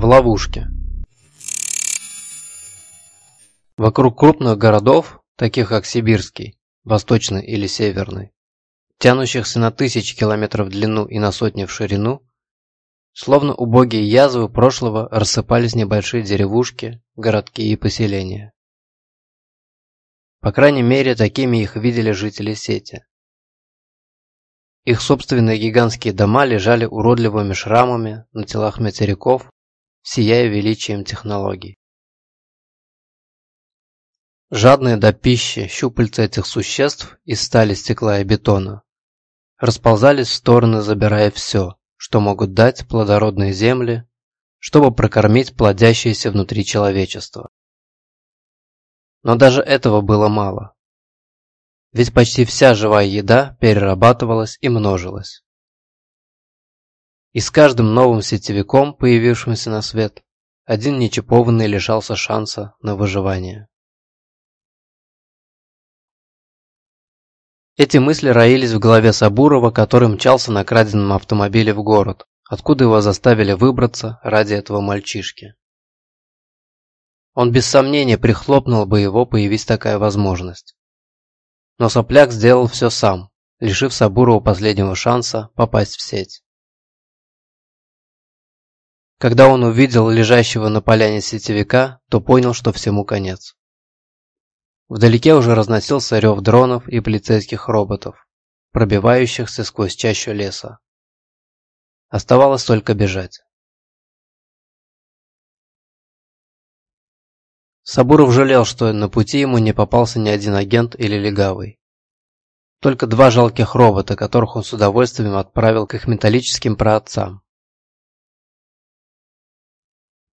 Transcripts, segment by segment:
В ловушке. Вокруг крупных городов, таких как Сибирский, Восточный или Северный, тянущихся на тысячи километров в длину и на сотни в ширину, словно убогие язвы прошлого рассыпались небольшие деревушки, городки и поселения. По крайней мере, такими их видели жители сети. Их собственные гигантские дома лежали уродливыми шрамами на телах материков, сияя величием технологий. Жадные до пищи щупальца этих существ из стали, стекла и бетона расползались в стороны, забирая все, что могут дать плодородные земли, чтобы прокормить плодящееся внутри человечество. Но даже этого было мало. Ведь почти вся живая еда перерабатывалась и множилась. И с каждым новым сетевиком, появившимся на свет, один нечипованный лишался шанса на выживание. Эти мысли роились в голове Сабурова, который мчался на краденом автомобиле в город, откуда его заставили выбраться ради этого мальчишки. Он без сомнения прихлопнул бы его, появись такая возможность. Но сопляк сделал все сам, лишив Сабурова последнего шанса попасть в сеть. Когда он увидел лежащего на поляне сетевика, то понял, что всему конец. Вдалеке уже разносился рев дронов и полицейских роботов, пробивающихся сквозь чащу леса. Оставалось только бежать. Сабуров жалел, что на пути ему не попался ни один агент или легавый. Только два жалких робота, которых он с удовольствием отправил к их металлическим праотцам.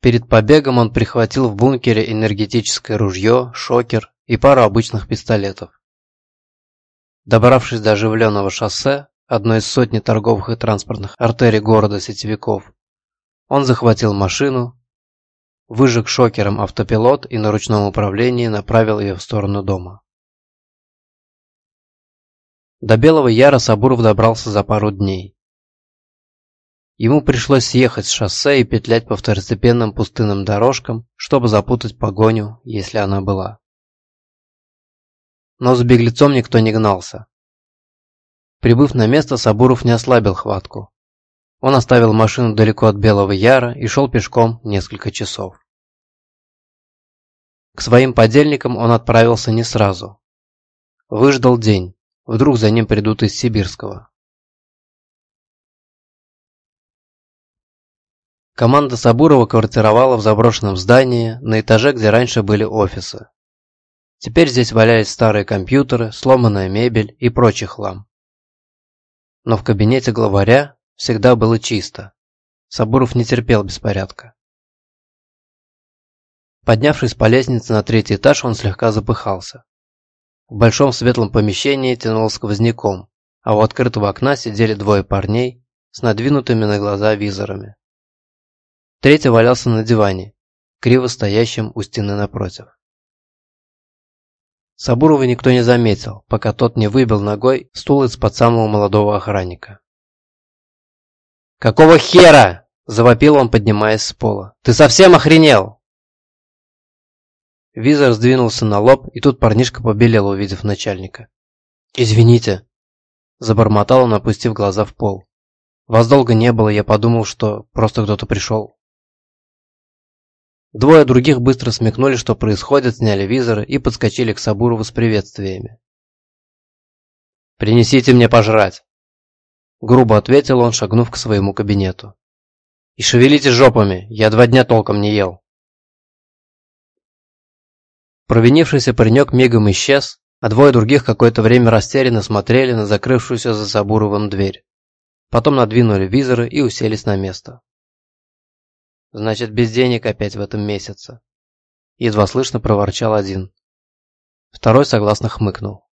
Перед побегом он прихватил в бункере энергетическое ружье, шокер и пару обычных пистолетов. Добравшись до оживленного шоссе, одной из сотни торговых и транспортных артерий города сетевиков, он захватил машину, выжег шокером автопилот и на ручном управлении направил ее в сторону дома. До Белого Яра Сабуров добрался за пару дней. Ему пришлось съехать с шоссе и петлять по второстепенным пустынным дорожкам, чтобы запутать погоню, если она была. Но за беглецом никто не гнался. Прибыв на место, Сабуров не ослабил хватку. Он оставил машину далеко от Белого Яра и шел пешком несколько часов. К своим подельникам он отправился не сразу. Выждал день, вдруг за ним придут из Сибирского. Команда Сабурова квартировала в заброшенном здании на этаже, где раньше были офисы. Теперь здесь валялись старые компьютеры, сломанная мебель и прочий хлам. Но в кабинете главаря всегда было чисто. Сабуров не терпел беспорядка. Поднявшись по лестнице на третий этаж, он слегка запыхался. В большом светлом помещении тянуло сквозняком, а у открытого окна сидели двое парней с надвинутыми на глаза визорами. Третий валялся на диване, криво стоящем у стены напротив. Сабурова никто не заметил, пока тот не выбил ногой стул из-под самого молодого охранника. «Какого хера?» – завопил он, поднимаясь с пола. «Ты совсем охренел?» Визор сдвинулся на лоб, и тут парнишка побелел, увидев начальника. «Извините», – забормотал он, опустив глаза в пол. «Вас долго не было, я подумал, что просто кто-то пришел». Двое других быстро смекнули, что происходит, сняли визоры и подскочили к Сабурову с приветствиями. «Принесите мне пожрать!» Грубо ответил он, шагнув к своему кабинету. «И шевелите жопами, я два дня толком не ел!» Провинившийся паренек мигом исчез, а двое других какое-то время растерянно смотрели на закрывшуюся за Сабуровым дверь. Потом надвинули визоры и уселись на место. Значит, без денег опять в этом месяце. Едва слышно проворчал один. Второй согласно хмыкнул.